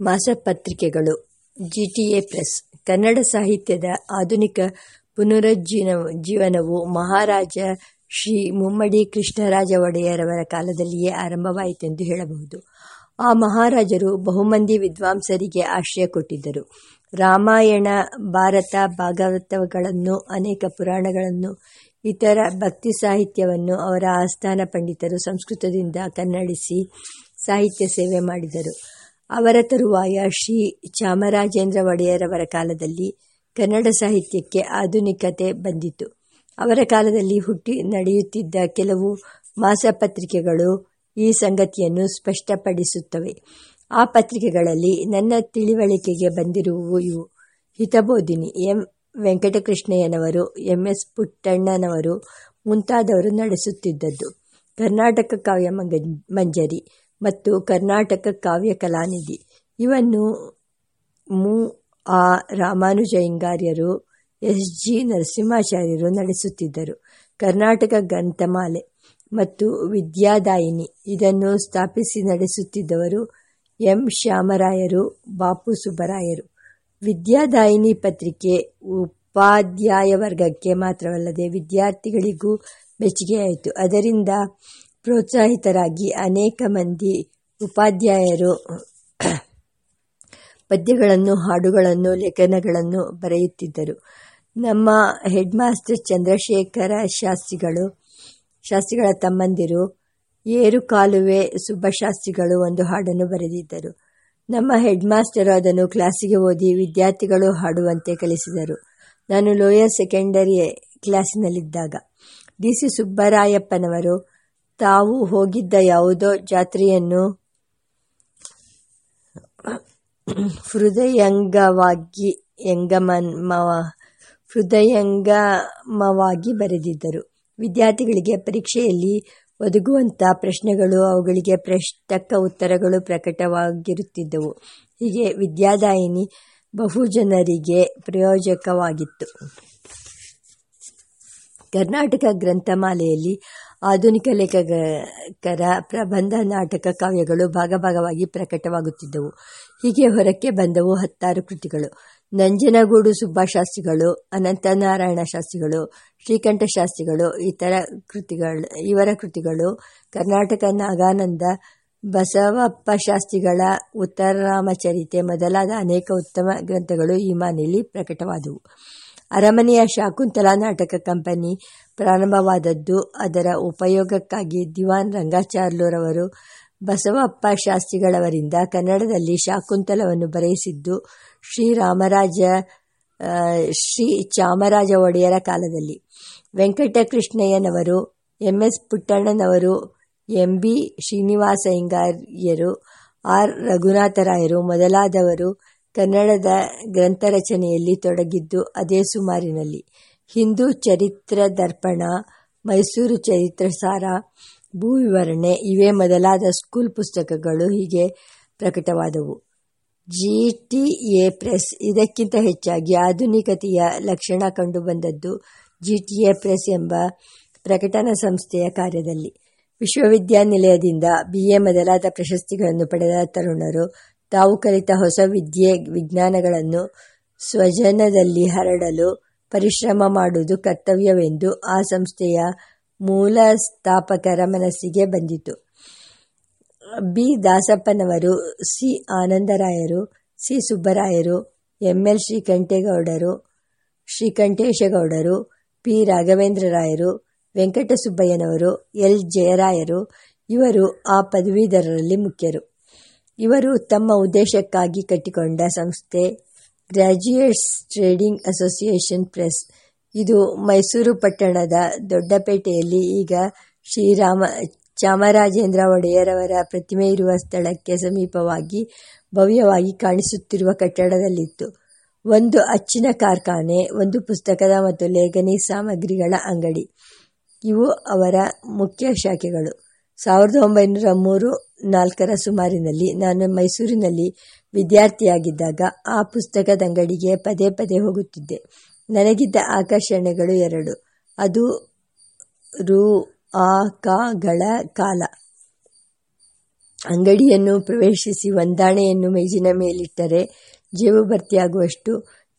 ಮಾಸಪತ್ರಿಕೆಗಳು GTA press Kannada ಸಾಹಿತ್ಯದ ಆಧುನಿಕ ಪುನರುಜ್ಜೀನ ಜೀವನವು ಮಹಾರಾಜ ಶ್ರೀ ಮುಮ್ಮಡಿ ಕೃಷ್ಣರಾಜ ಒಡೆಯರವರ ಕಾಲದಲ್ಲಿಯೇ ಆರಂಭವಾಯಿತೆಂದು ಹೇಳಬಹುದು. ಆ ಮಹಾರಾಜರು ಬಹುಮಂದಿ ವಿದ್ವಾಂಸರಿಗೆ ಆಶ್ರಯ ಕೊಟ್ಟಿದ್ದರು. ರಾಮಾಯಣ, ಭಾರತ, ಭಾಗವತಗಳನ್ನು ಅನೇಕ ಪುರಾಣಗಳನ್ನು ಇತರ ಭಕ್ತಿ ಸಾಹಿತ್ಯವನ್ನು ಅವರ ಆಸ್ಥಾನ ಪಂಡಿತರು ಸಂಸ್ಕೃತದಿಂದ ಕನ್ನಡಿಸಿ ಸಾಹಿತ್ಯ ಸೇವೆ ಮಾಡಿದರು. ಅವರ ತರುವಾಯ ಶ್ರೀ ಚಾಮರಾಜೇಂದ್ರ ಒಡೆಯರವರ ಕಾಲದಲ್ಲಿ ಕನ್ನಡ ಸಾಹಿತ್ಯಕ್ಕೆ ಆಧುನಿಕತೆ ಬಂದಿತು. ಅವರ ಕಾಲದಲ್ಲಿ ಹುಟ್ಟಿ ನಡೆಯುತ್ತಿದ್ದ ಕೆಲವು ಮಾಸಪತ್ರಿಕೆಗಳು ಈ ಸಂಗತಿಯನ್ನು ಸ್ಪಷ್ಟಪಡಿಸುತ್ತವೆ. ಆ ಪತ್ರಿಕೆಗಳಲ್ಲಿ ನನ್ನ ತಿಳಿವಳಿಕೆಗೆ ಬಂದಿರುವವು ಇವು: ಹಿತಬೋಧಿನಿ ಎಂ. ವೆಂಕಟಕೃಷ್ಣಯ್ಯನವರು, ಎಂ. ಎಸ್. ಪುಟ್ಟಣ್ಣನವರು ಮುಂತಾದವರು ನಡೆಸುತ್ತಿದ್ದದ್ದು, ಕರ್ನಾಟಕ ಕಾವ್ಯಮಂಜರಿ ಮತ್ತು ಕರ್ನಾಟಕ ಕಾವ್ಯ ಕಲಾನಿಧಿ ಇವನ್ನು ಮು. ಆ. ರಾಮಾನುಜಯಂಗಾರ್ಯರು ಎಸ್. ಜಿ. ನರಸಿಂಹಾಚಾರ್ಯರು ನಡೆಸುತ್ತಿದ್ದರು. ಕರ್ನಾಟಕ ಗ್ರಂಥಮಾಲೆ ಮತ್ತು ವಿದ್ಯಾದಾಯಿನಿ ಇದನ್ನು ಸ್ಥಾಪಿಸಿ ನಡೆಸುತ್ತಿದ್ದವರು ಎಂ. ಶ್ಯಾಮರಾಯರು, ಬಾಪು ಸುಬ್ಬರಾಯರು. ವಿದ್ಯಾದಾಯಿನಿ ಪತ್ರಿಕೆ ಉಪಾಧ್ಯಾಯ ವರ್ಗಕ್ಕೆ ಮಾತ್ರವಲ್ಲದೆ ವಿದ್ಯಾರ್ಥಿಗಳಿಗೂ ಮೆಚ್ಚುಗೆಯಾಯಿತು ಅದರಿಂದ ಪ್ರೋತ್ಸಾಹಿತರಾಗಿ ಅನೇಕ ಮಂದಿ ಉಪಾಧ್ಯಾಯರು ಪದ್ಯಗಳನ್ನು, ಹಾಡುಗಳನ್ನು, ಲೇಖನಗಳನ್ನು ಬರೆಯುತ್ತಿದ್ದರು. ನಮ್ಮ ಹೆಡ್ ಮಾಸ್ಟರ್ ಚಂದ್ರಶೇಖರ ಶಾಸ್ತ್ರಿಗಳು, ಶಾಸ್ತ್ರಿಗಳ ತಮ್ಮಂದಿರು ಏರುಕಾಲುವೆ ಸುಬ್ಬಶಾಸ್ತ್ರಿಗಳು ಒಂದು ಹಾಡನ್ನು ಬರೆದಿದ್ದರು. ನಮ್ಮ ಹೆಡ್ ಮಾಸ್ಟರ್ ಅದನ್ನು ಕ್ಲಾಸಿಗೆ ಓದಿ ವಿದ್ಯಾರ್ಥಿಗಳು ಹಾಡುವಂತೆ ಕಲಿಸಿದರು. ನಾನು ಲೋಯರ್ ಸೆಕೆಂಡರಿ ಕ್ಲಾಸಿನಲ್ಲಿದ್ದಾಗ ಡಿ. ಸಿ. ಸುಬ್ಬರಾಯಪ್ಪನವರು ತಾವು ಹೋಗಿದ್ದ ಯಾವುದೋ ಜಾತ್ರೆಯನ್ನು ಹೃದಯಂಗಮವಾಗಿ ಬರೆದಿದ್ದರು. ವಿದ್ಯಾರ್ಥಿಗಳಿಗೆ ಪರೀಕ್ಷೆಯಲ್ಲಿ ಒದಗುವಂಥ ಪ್ರಶ್ನೆಗಳು, ಅವುಗಳಿಗೆ ತಕ್ಕ ಉತ್ತರಗಳು ಪ್ರಕಟವಾಗಿರುತ್ತಿದ್ದವು. ಹೀಗೆ ವಿದ್ಯಾದಾಯಿನಿ ಬಹುಜನರಿಗೆ ಪ್ರಯೋಜಕವಾಗಿತ್ತು. ಕರ್ನಾಟಕ ಗ್ರಂಥಮಾಲೆಯಲ್ಲಿ ಆಧುನಿಕ ಲೇಖಕರ ಪ್ರಬಂಧ, ನಾಟಕ, ಕಾವ್ಯಗಳು ಭಾಗಭಾಗವಾಗಿ ಪ್ರಕಟವಾಗುತ್ತಿದ್ದವು. ಹೀಗೆ ಹೊರಕ್ಕೆ ಬಂದವು ಹತ್ತಾರು ಕೃತಿಗಳು. ನಂಜನಗೂಡು ಸುಬ್ಬಾಶಾಸ್ತ್ರಿಗಳು ಅನಂತನಾರಾಯಣ ಶಾಸ್ತ್ರಿಗಳು, ಶ್ರೀಕಂಠ ಶಾಸ್ತ್ರಿಗಳು ಇತರ ಕೃತಿಗಳು ಇವರ ಕೃತಿಗಳು, ಕರ್ನಾಟಕ ನಾಗಾನಂದ, ಬಸವಪ್ಪ ಶಾಸ್ತ್ರಿಗಳ ಉತ್ತರರಾಮಚರಿತೆ ಮೊದಲಾದ ಅನೇಕ ಉತ್ತಮ ಗ್ರಂಥಗಳು ಈ ಮಾನೆಯಲ್ಲಿ ಪ್ರಕಟವಾದುವು. ಅರಮನೆಯ ಶಾಕುಂತಲ ನಾಟಕ ಕಂಪನಿ ಪ್ರಾರಂಭವಾದದ್ದು ಅದರ ಉಪಯೋಗಕ್ಕಾಗಿ. ದಿವಾನ್ ರಂಗಾಚಾರ್ಲೂರವರು ಬಸವಪ್ಪ ಶಾಸ್ತ್ರಿಗಳವರಿಂದ ಕನ್ನಡದಲ್ಲಿ ಶಾಕುಂತಲವನ್ನು ಬರೆಯಿಸಿದ್ದು ಶ್ರೀ ಚಾಮರಾಜ ಒಡೆಯರ ಕಾಲದಲ್ಲಿ. ವೆಂಕಟಕೃಷ್ಣಯ್ಯನವರು, ಎಂ. ಎಸ್. ಪುಟ್ಟಣ್ಣನವರು, ಎಂ. ಬಿ. ಶ್ರೀನಿವಾಸಯ್ಯಂಗಾರ್ಯರು, ಆರ್. ರಘುನಾಥರಾಯರು ಮೊದಲಾದವರು ಕನ್ನಡದ ಗ್ರಂಥರಚನೆಯಲ್ಲಿ ತೊಡಗಿದ್ದು ಅದೇ ಸುಮಾರಿನಲ್ಲಿ. ಹಿಂದೂ ಚರಿತ್ರದರ್ಪಣ, ಮೈಸೂರು ಚರಿತ್ರಸಾರ, ಭೂವಿವರಣೆ ಇವೇ ಮೊದಲಾದ ಸ್ಕೂಲ್ ಪುಸ್ತಕಗಳು ಹೀಗೆ ಪ್ರಕಟವಾದವು ಜಿ. ಟಿ. ಎ. ಪ್ರೆಸ್ ಇದಕ್ಕಿಂತ ಹೆಚ್ಚಾಗಿ ಆಧುನಿಕತೆಯ ಲಕ್ಷಣ ಕಂಡುಬಂದದ್ದು ಜಿ. ಟಿ. ಎ. ಪ್ರೆಸ್ ಎಂಬ ಪ್ರಕಟನಾ ಸಂಸ್ಥೆಯ ಕಾರ್ಯದಲ್ಲಿ. ವಿಶ್ವವಿದ್ಯಾನಿಲಯದಿಂದ ಬಿ. ಎ. ಮೊದಲಾದ ಪ್ರಶಸ್ತಿಗಳನ್ನು ಪಡೆದ ತರುಣರು ತಾವು ಕಲಿತ ಹೊಸ ವಿದ್ಯೆ ವಿಜ್ಞಾನಗಳನ್ನು ಸ್ವಜನದಲ್ಲಿ ಹರಡಲು ಪರಿಶ್ರಮ ಮಾಡುವುದು ಕರ್ತವ್ಯವೆಂದು ಆ ಸಂಸ್ಥೆಯ ಮೂಲ ಸ್ಥಾಪಕರ ಮನಸ್ಸಿಗೆ ಬಂದಿತು. ಬಿ. ದಾಸಪ್ಪನವರು, ಸಿ. ಆನಂದರಾಯರು, ಸಿ. ಸುಬ್ಬರಾಯರು, ಎಂ. ಎಲ್. ಶ್ರೀಕಂಠೇಶಗೌಡರು, ಪಿ. ರಾಘವೇಂದ್ರರಾಯರು, ವೆಂಕಟಸುಬ್ಬಯ್ಯನವರು, ಎಲ್. ಜಯರಾಯರು ಇವರು ಆ ಪದವೀಧರರಲ್ಲಿ ಮುಖ್ಯರು. ಇವರು ತಮ್ಮ ಉದ್ದೇಶಕ್ಕಾಗಿ ಕಟ್ಟಿಕೊಂಡ ಸಂಸ್ಥೆ ಗ್ರಾಜ್ಯುಯೇಟ್ಸ್ ಟ್ರೇಡಿಂಗ್ ಅಸೋಸಿಯೇಷನ್ ಪ್ರೆಸ್. ಇದು ಮೈಸೂರು ಪಟ್ಟಣದ ದೊಡ್ಡಪೇಟೆಯಲ್ಲಿ ಈಗ ಶ್ರೀರಾಮ ಚಾಮರಾಜೇಂದ್ರ ಒಡೆಯರವರ ಪ್ರತಿಮೆಯಿರುವ ಸ್ಥಳಕ್ಕೆ ಸಮೀಪವಾಗಿ ಭವ್ಯವಾಗಿ ಕಾಣಿಸುತ್ತಿರುವ ಕಟ್ಟಡದಲ್ಲಿತ್ತು. ಒಂದು ಅಚ್ಚಿನ ಕಾರ್ಖಾನೆ, ಒಂದು ಪುಸ್ತಕದ ಮತ್ತು ಲೇಖನಿ ಸಾಮಗ್ರಿಗಳ ಅಂಗಡಿ ಇವು ಅವರ ಮುಖ್ಯ ಶಾಖೆಗಳು. ಸಾವಿರದ ಒಂಬೈನೂರ ಮೂರು-ನಾಲ್ಕರ ಸುಮಾರಿನಲ್ಲಿ ನಾನು ಮೈಸೂರಿನಲ್ಲಿ ವಿದ್ಯಾರ್ಥಿಯಾಗಿದ್ದಾಗ ಆ ಪುಸ್ತಕದಂಗಡಿಗೆ ಪದೇ ಪದೇ ಹೋಗುತ್ತಿದ್ದೆ. ನನಗಿದ್ದ ಆಕರ್ಷಣೆಗಳು ಎರಡು. ಅದು ರು. ಆ. ಕ. ಗಳ ಕಾಲ. ಅಂಗಡಿಯನ್ನು ಪ್ರವೇಶಿಸಿ ಒಂದಾಣೆಯನ್ನು ಮೇಜಿನ ಮೇಲಿಟ್ಟರೆ ಜೇಬು ಭರ್ತಿಯಾಗುವಷ್ಟು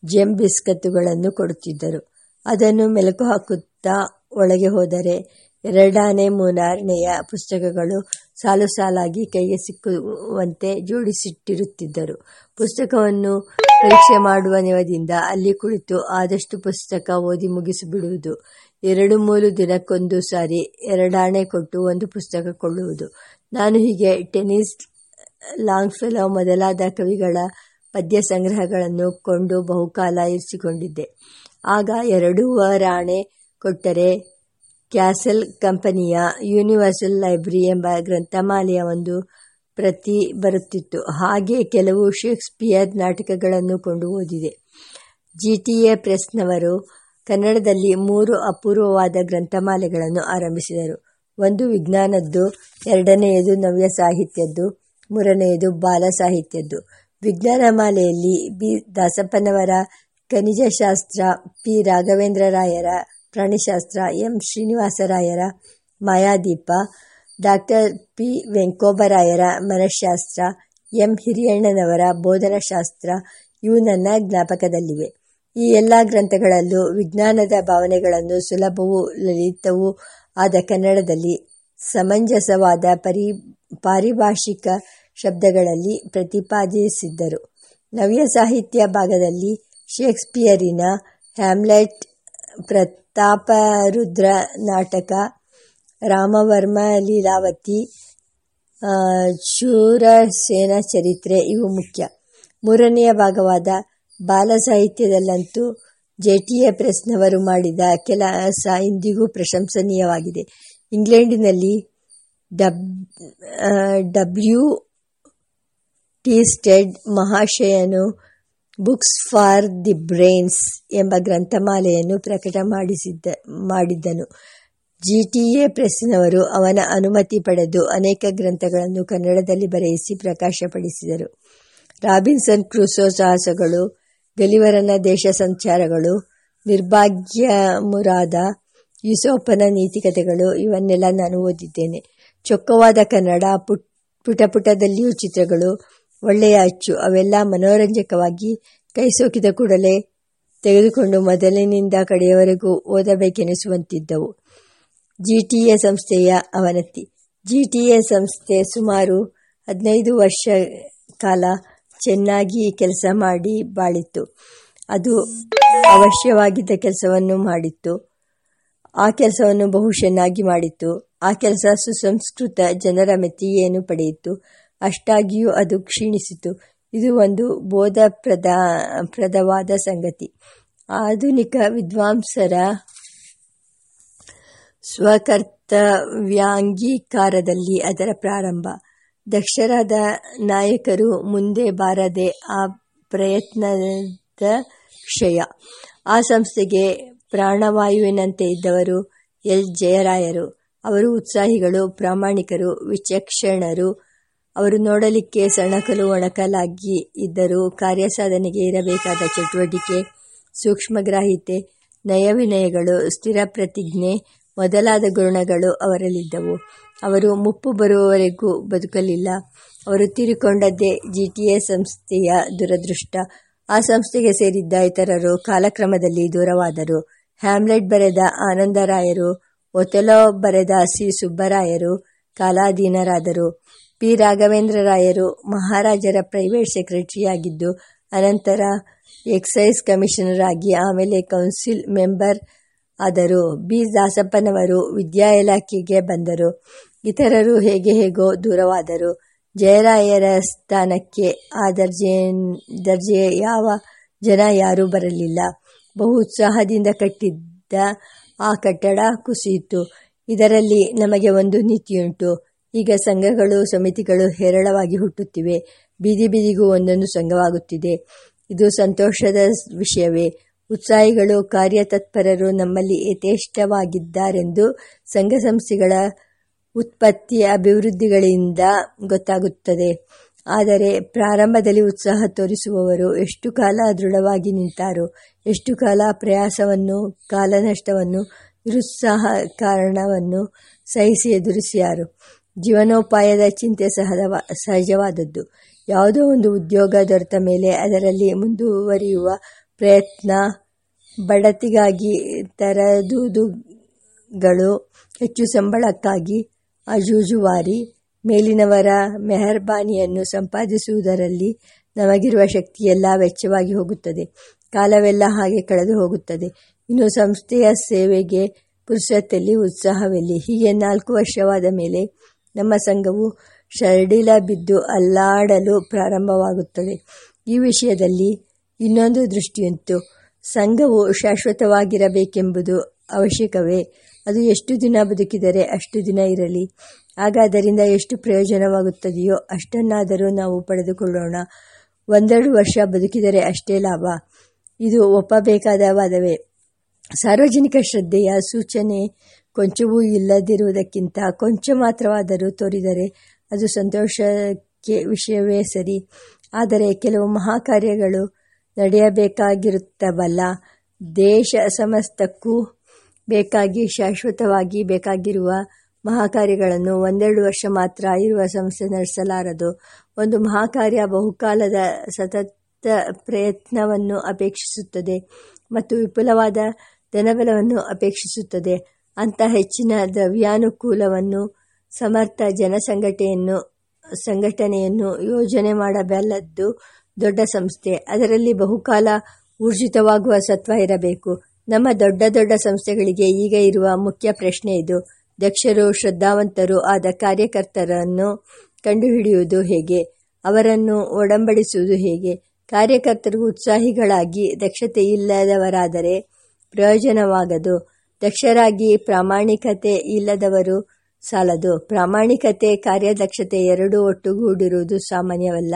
ಜೆಮ್ ಬಿಸ್ಕತ್ತುಗಳನ್ನು ಕೊಡುತ್ತಿದ್ದರು. ಅದನ್ನು ಮೆಲುಕು ಹಾಕುತ್ತಾ ಒಳಗೆ ಹೋದರೆ ಎರಡಾನೆ, ಮೂರನೆಯ ಪುಸ್ತಕಗಳು ಸಾಲು ಸಾಲಾಗಿ ಕೈಗೆ ಸಿಕ್ಕುವಂತೆ ಜೋಡಿಸಿಟ್ಟಿರುತ್ತಿದ್ದರು. ಪುಸ್ತಕವನ್ನು ಪರೀಕ್ಷೆ ಮಾಡುವ ನೆವದಿಂದ ಅಲ್ಲಿ ಕುಳಿತು ಆದಷ್ಟು ಪುಸ್ತಕ ಓದಿ ಮುಗಿಸಿಬಿಡುವುದು. ಎರಡು, ಮೂರು ದಿನಕ್ಕೊಂದು ಸಾರಿ ಎರಡಾಣೆ ಕೊಟ್ಟು ಒಂದು ಪುಸ್ತಕ ಕೊಳ್ಳುವುದು. ನಾನು ಹೀಗೆ ಟೆನಿಸ್ ಲಾಂಗ್ ಫೆಲೋ ಮೊದಲಾದ ಕವಿಗಳ ಪದ್ಯ ಸಂಗ್ರಹಗಳನ್ನು ಕೊಂಡು ಬಹುಕಾಲ ಇರಿಸಿಕೊಂಡಿದ್ದೆ. ಆಗ ಎರಡೂವರಾಣೆ ಕೊಟ್ಟರೆ ಕ್ಯಾಸಲ್ ಕಂಪನಿಯ ಯೂನಿವರ್ಸಲ್ ಲೈಬ್ರರಿ ಎಂಬ ಗ್ರಂಥಮಾಲೆಯ ಒಂದು ಪ್ರತಿ ಬರುತ್ತಿತ್ತು. ಹಾಗೆ ಕೆಲವು ಶೇಕ್ಸ್ಪಿಯರ್ ನಾಟಕಗಳನ್ನು ಕೊಂಡು ಓದಿದೆ. ಜಿ. ಟಿ. ಎ. ಪ್ರೆಸ್ನವರು ಕನ್ನಡದಲ್ಲಿ ಮೂರು ಅಪೂರ್ವವಾದ ಗ್ರಂಥಮಾಲೆಗಳನ್ನು ಆರಂಭಿಸಿದರು. ಒಂದು ವಿಜ್ಞಾನದ್ದು, ಎರಡನೆಯದು ನವ್ಯ ಸಾಹಿತ್ಯದ್ದು, ಮೂರನೆಯದು ಬಾಲ ಸಾಹಿತ್ಯದ್ದು. ವಿಜ್ಞಾನ ಮಾಲೆಯಲ್ಲಿ ಬಿ. ದಾಸಪ್ಪನವರ ಖನಿಜಶಾಸ್ತ್ರ, ಪಿ. ರಾಘವೇಂದ್ರರಾಯರ ಪ್ರಾಣಿಶಾಸ್ತ್ರ, ಎಂ. ಶ್ರೀನಿವಾಸರಾಯರ ಮಾಯಾದೀಪ, ಡಾಕ್ಟರ್ ಪಿ. ವೆಂಕೋಬರಾಯರ ಮನಃಶಾಸ್ತ್ರ ಎಂ. ಹಿರಿಯಣ್ಣನವರ ಬೋಧನಶಾಸ್ತ್ರ ಇವು ನನ್ನ ಜ್ಞಾಪಕದಲ್ಲಿವೆ. ಈ ಎಲ್ಲ ಗ್ರಂಥಗಳಲ್ಲೂ ವಿಜ್ಞಾನದ ಭಾವನೆಗಳನ್ನು ಸುಲಭವೂ ಲಲಿತವೂ ಆದ ಕನ್ನಡದಲ್ಲಿ ಸಮಂಜಸವಾದ ಪರಿ ಪಾರಿಭಾಷಿಕ ಶಬ್ದಗಳಲ್ಲಿ ಪ್ರತಿಪಾದಿಸಿದ್ದರು. ನವ್ಯ ಸಾಹಿತ್ಯ ಭಾಗದಲ್ಲಿ ಶೇಕ್ಸ್ಪಿಯರಿನ ಹ್ಯಾಮ್ಲೆಟ್, ಪ್ರತಾಪರುದ್ರ ನಾಟಕ, ರಾಮವರ್ಮ ಲೀಲಾವತಿ, ಶೂರಸೇನ ಚರಿತ್ರೆ ಇವು ಮುಖ್ಯ. ಮೂರನೆಯ ಭಾಗವಾದ ಬಾಲಸಾಹಿತ್ಯದಲ್ಲಂತೂ ಜೆ. ಟಿ. ಎ. ಪ್ರೆಸ್ನವರು ಮಾಡಿದ ಕೆಲಸ ಇಂದಿಗೂ ಪ್ರಶಂಸನೀಯವಾಗಿದೆ. ಇಂಗ್ಲೆಂಡಿನಲ್ಲಿ ಡಬ್ ಡಬ್ಲ್ಯೂ. ಟಿ ಸ್ಟೆಡ್ ಮಹಾಶಯನು ಬುಕ್ಸ್ ಫಾರ್ ದಿ ಬ್ರೇನ್ಸ್ ಎಂಬ ಗ್ರಂಥಮಾಲೆಯನ್ನು ಪ್ರಕಟ ಮಾಡಿಸಿದ್ದ ಮಾಡಿದ್ದನು. ಜಿ. ಟಿ. ಎ. ಪ್ರೆಸ್ನವರು ಅವನ ಅನುಮತಿ ಪಡೆದು ಅನೇಕ ಗ್ರಂಥಗಳನ್ನು ಕನ್ನಡದಲ್ಲಿ ಬರೆಯಿಸಿ ಪ್ರಕಾಶಪಡಿಸಿದರು. ರಾಬಿನ್ಸನ್ ಕ್ರೂಸೋ ಸಾಹಸಗಳು, ಗಲಿವರನ ದೇಶ ಸಂಚಾರಗಳು ನಿರ್ಭಾಗ್ಯ ಮುರಾದ ಯುಸೋಪನ ನೀತಿಕಥೆಗಳು ಇವನ್ನೆಲ್ಲ ನಾನು ಓದಿದ್ದೇನೆ. ಚೊಕ್ಕವಾದ ಕನ್ನಡ, ಪುಟ್ ಪುಟ ಪುಟದಲ್ಲಿಯೂ ಚಿತ್ರಗಳು, ಒಳ್ಳೆಯ ಅಚ್ಚು ಅವೆಲ್ಲ ಮನೋರಂಜಕವಾಗಿ ಕೈಸೋಕಿದ ಕೂಡಲೇ ತೆಗೆದುಕೊಂಡು ಮೊದಲಿನಿಂದ ಕಡೆಯವರೆಗೂ ಓದಬೇಕೆನಿಸುವಂತಿದ್ದವು. ಜಿ. ಟಿ. ಎ. ಸಂಸ್ಥೆಯ ಅವನತಿ ಜಿ. ಸಂಸ್ಥೆ ಸುಮಾರು ಹದಿನೈದು ವರ್ಷ ಕಾಲ ಚೆನ್ನಾಗಿ ಕೆಲಸ ಮಾಡಿ ಬಾಳಿತ್ತು. ಅದು ಅವಶ್ಯವಾಗಿದ್ದ ಕೆಲಸವನ್ನು ಮಾಡಿತ್ತು. ಆ ಕೆಲಸವನ್ನು ಬಹು ಚೆನ್ನಾಗಿ ಮಾಡಿತ್ತು. ಆ ಕೆಲಸ ಸುಸಂಸ್ಕೃತ ಜನರ ಮೆಚ್ಚಿಗೆಯನ್ನು ಪಡೆಯಿತು. ಅಷ್ಟಾಗಿಯೂ ಅದು ಕ್ಷೀಣಿಸಿತು. ಇದು ಒಂದು ಬೋಧಪ್ರದವಾದ ಸಂಗತಿ. ಆಧುನಿಕ ವಿದ್ವಾಂಸರ ಸ್ವಕರ್ತವ್ಯಾಂಗೀಕಾರದಲ್ಲಿ ಅದರ ಪ್ರಾರಂಭ. ದಕ್ಷರಾದ ನಾಯಕರು ಮುಂದೆ ಬಾರದೆ ಆ ಪ್ರಯತ್ನದ ಕ್ಷಯ. ಆ ಸಂಸ್ಥೆಗೆ ಪ್ರಾಣವಾಯುವಿನಂತೆ ಇದ್ದವರು ಎಲ್. ಜಯರಾಯರು. ಅವರು ಉತ್ಸಾಹಿಗಳು, ಪ್ರಾಮಾಣಿಕರು, ವಿಚಕ್ಷಣರು. ಅವರು ನೋಡಲಿಕ್ಕೆ ಸಣಕಲು ಒಣಕಲಾಗಿ ಇದ್ದರೂ ಕಾರ್ಯಸಾಧನೆಗೆ ಇರಬೇಕಾದ ಚಟುವಟಿಕೆ, ಸೂಕ್ಷ್ಮಗ್ರಾಹಿತೆ ನಯವಿನಯಗಳು, ಸ್ಥಿರ ಪ್ರತಿಜ್ಞೆ ಮೊದಲಾದ ಗುಣಗಳು ಅವರಲ್ಲಿದ್ದವು. ಅವರು ಮುಪ್ಪು ಬರುವವರೆಗೂ ಬದುಕಲಿಲ್ಲ. ಅವರು ತೀರಿಕೊಂಡದ್ದೇ ಜಿ. ಟಿ. ಎ. ಸಂಸ್ಥೆಯ ದುರದೃಷ್ಟ. ಆ ಸಂಸ್ಥೆಗೆ ಸೇರಿದ್ದ ಇತರರು ಕಾಲಕ್ರಮದಲ್ಲಿ ದೂರವಾದರು. ಹ್ಯಾಮ್ಲೆಟ್ ಬರೆದ ಆನಂದರಾಯರು, ಒತೆಲೋ ಬರೆದ ಸಿ. ಸುಬ್ಬರಾಯರು ಕಾಲಾಧೀನರಾದರು. ಪಿ. ರಾಘವೇಂದ್ರ ರಾಯರು ಮಹಾರಾಜರ ಪ್ರೈವೇಟ್ ಸೆಕ್ರೆಟರಿಯಾಗಿದ್ದು ಅನಂತರ ಎಕ್ಸೈಸ್ ಕಮಿಷನರ್ ಆಗಿ ಆಮೇಲೆ ಕೌನ್ಸಿಲ್ ಮೆಂಬರ್ ಆದರು. ಬಿ. ದಾಸಪ್ಪನವರು ವಿದ್ಯಾ ಇಲಾಖೆಗೆ ಬಂದರು. ಇತರರು ಹೇಗೆ ಹೇಗೋ ದೂರವಾದರು. ಜಯರಾಯರ ಸ್ಥಾನಕ್ಕೆ ಆ ದರ್ಜೆ ದರ್ಜೆಯ ಜನ ಯಾರೂ ಬರಲಿಲ್ಲ. ಬಹು ಉತ್ಸಾಹದಿಂದ ಕಟ್ಟಿದ್ದ ಆ ಕಟ್ಟಡ ಕುಸಿಯಿತು. ಇದರಲ್ಲಿ ನಮಗೆ ಒಂದು ನೀತಿಯುಂಟು. ಈಗ ಸಂಘಗಳು, ಸಮಿತಿಗಳು ಹೇರಳವಾಗಿ ಹುಟ್ಟುತ್ತಿವೆ. ಬೀದಿ ಬೀದಿಗೂ ಒಂದೊಂದು ಸಂಘವಾಗುತ್ತಿದೆ. ಇದು ಸಂತೋಷದ ವಿಷಯವೇ. ಉತ್ಸಾಹಿಗಳು, ಕಾರ್ಯತತ್ಪರರು ನಮ್ಮಲ್ಲಿ ಯಥೇಷ್ಟವಾಗಿದ್ದಾರೆಂದು ಸಂಘ-ಸಂಸ್ಥೆಗಳ ಉತ್ಪತ್ತಿ ಅಭಿವೃದ್ಧಿಗಳಿಂದ ಗೊತ್ತಾಗುತ್ತದೆ. ಆದರೆ ಪ್ರಾರಂಭದಲ್ಲಿ ಉತ್ಸಾಹ ತೋರಿಸುವವರು ಎಷ್ಟು ಕಾಲ ದೃಢವಾಗಿ ನಿಂತಾರೋ, ಎಷ್ಟು ಕಾಲ ಪ್ರಯಾಸವನ್ನು ಕಾಲನಷ್ಟವನ್ನು ನಿರುತ್ಸಾಹ ಕಾರಣವನ್ನು ಸಹಿಸಿ ಎದುರಿಸಿಯಾರು. ಜೀವನೋಪಾಯದ ಚಿಂತೆ ಸಹಜವ ಸಹಜವಾದದ್ದು. ಯಾವುದೋ ಒಂದು ಉದ್ಯೋಗ ದೊರೆತ ಮೇಲೆ ಅದರಲ್ಲಿ ಮುಂದುವರಿಯುವ ಪ್ರಯತ್ನ ಬಡತಿಗಾಗಿ ತರದುದುಗಳು ಹೆಚ್ಚು ಸಂಬಳಕ್ಕಾಗಿ ಅಜೂಜುವಾರಿ ಮೇಲಿನವರ ಮೆಹರ್ಬಾನಿಯನ್ನು ಸಂಪಾದಿಸುವುದರಲ್ಲಿ ನಮಗಿರುವ ಶಕ್ತಿಯೆಲ್ಲ ವೆಚ್ಚವಾಗಿ ಹೋಗುತ್ತದೆ. ಕಾಲವೆಲ್ಲ ಹಾಗೆ ಕಳೆದು ಹೋಗುತ್ತದೆ. ಇನ್ನು ಸಂಸ್ಥೆಯ ಸೇವೆಗೆ ಪುರುಷತ್ತಲ್ಲಿ ಉತ್ಸಾಹವಿಲ್ಲ. ಹೀಗೆ ನಾಲ್ಕು ವರ್ಷವಾದ ಮೇಲೆ ನಮ್ಮ ಸಂಘವು ಶರ್ಡಿಲ ಬಿದ್ದು ಅಲ್ಲಾಡಲು ಪ್ರಾರಂಭವಾಗುತ್ತದೆ. ಈ ವಿಷಯದಲ್ಲಿ ಇನ್ನೊಂದು ದೃಷ್ಟಿಯುಂಟು. ಸಂಘವು ಶಾಶ್ವತವಾಗಿರಬೇಕೆಂಬುದು ಅವಶ್ಯಕವೇ. ಅದು ಎಷ್ಟು ದಿನ ಬದುಕಿದರೆ ಅಷ್ಟು ದಿನ ಇರಲಿ. ಆಗ ಅದರಿಂದ ಎಷ್ಟು ಪ್ರಯೋಜನವಾಗುತ್ತದೆಯೋ ಅಷ್ಟನ್ನಾದರೂ ನಾವು ಪಡೆದುಕೊಳ್ಳೋಣ. ಒಂದೆರಡು ವರ್ಷ ಬದುಕಿದರೆ ಅಷ್ಟೇ ಲಾಭ. ಇದು ಒಪ್ಪಬೇಕಾದ ವಾದವೇ. ಸಾರ್ವಜನಿಕ ಶ್ರದ್ಧೆಯ ಸೂಚನೆ ಕೊಂಚವೂ ಇಲ್ಲದಿರುವುದಕ್ಕಿಂತ ಕೊಂಚ ಮಾತ್ರವಾದರೂ ತೋರಿದರೆ ಅದು ಸಂತೋಷಕ್ಕೆ ವಿಷಯವೇ ಸರಿ. ಆದರೆ ಕೆಲವು ಮಹಾಕಾರ್ಯಗಳು ನಡೆಯಬೇಕಾಗಿರುತ್ತವಲ್ಲ ದೇಶ ಸಮಸ್ತಕ್ಕೂ ಬೇಕಾಗಿ, ಶಾಶ್ವತವಾಗಿ ಬೇಕಾಗಿರುವ ಮಹಾಕಾರ್ಯಗಳನ್ನು ಒಂದೆರಡು ವರ್ಷ ಮಾತ್ರ ಇರುವ ಸಂಸ್ಥೆ ನಡೆಸಲಾರದು. ಒಂದು ಮಹಾಕಾರ್ಯ ಬಹುಕಾಲದ ಸತತ ಪ್ರಯತ್ನವನ್ನು ಅಪೇಕ್ಷಿಸುತ್ತದೆ ಮತ್ತು ವಿಪುಲವಾದ ಧನಬಲವನ್ನು ಅಪೇಕ್ಷಿಸುತ್ತದೆ. ಅಂತ ಹೆಚ್ಚಿನ ದ್ರವ್ಯಾನುಕೂಲವನ್ನು ಸಮರ್ಥ ಜನಸಂಘಟೆಯನ್ನು, ಸಂಘಟನೆಯನ್ನು ಯೋಜನೆ ಮಾಡಬಲ್ಲದ್ದು ದೊಡ್ಡ ಸಂಸ್ಥೆ. ಅದರಲ್ಲಿ ಬಹುಕಾಲ ಊರ್ಜಿತವಾಗುವ ಸತ್ವ ಇರಬೇಕು. ನಮ್ಮ ದೊಡ್ಡ ದೊಡ್ಡ ಸಂಸ್ಥೆಗಳಿಗೆ ಈಗ ಇರುವ ಮುಖ್ಯ ಪ್ರಶ್ನೆ ಇದು. ದಕ್ಷರು, ಶ್ರದ್ಧಾವಂತರು ಆದ ಕಾರ್ಯಕರ್ತರನ್ನು ಕಂಡುಹಿಡಿಯುವುದು ಹೇಗೆ? ಅವರನ್ನು ಒಡಂಬಡಿಸುವುದು ಹೇಗೆ? ಕಾರ್ಯಕರ್ತರು ಉತ್ಸಾಹಿಗಳಾಗಿ ದಕ್ಷತೆ ಇಲ್ಲದವರಾದರೆ ಪ್ರಯೋಜನವಾಗದು. ದಕ್ಷರಾಗಿ ಪ್ರಾಮಾಣಿಕತೆ ಇಲ್ಲದವರು ಸಾಲದು. ಪ್ರಾಮಾಣಿಕತೆ ಕಾರ್ಯದಕ್ಷತೆ ಎರಡೂ ಒಟ್ಟುಗೂಡಿರುವುದು ಸಾಮಾನ್ಯವಲ್ಲ.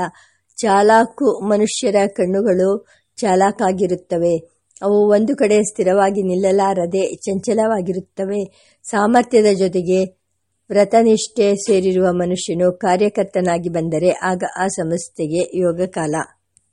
ಚಾಲಾಕು ಮನುಷ್ಯರ ಕಣ್ಣುಗಳು ಚಾಲಾಕಾಗಿರುತ್ತವೆ. ಅವು ಒಂದು ಕಡೆ ಸ್ಥಿರವಾಗಿ ನಿಲ್ಲಲಾರದೆ ಚಂಚಲವಾಗಿರುತ್ತವೆ. ಸಾಮರ್ಥ್ಯದ ಜೊತೆಗೆ ವ್ರತನಿಷ್ಠೆ ಸೇರಿರುವ ಮನುಷ್ಯನು ಕಾರ್ಯಕರ್ತನಾಗಿ ಬಂದರೆ ಆಗ ಆ ಸಂಸ್ಥೆಗೆ ಯೋಗಕಾಲ.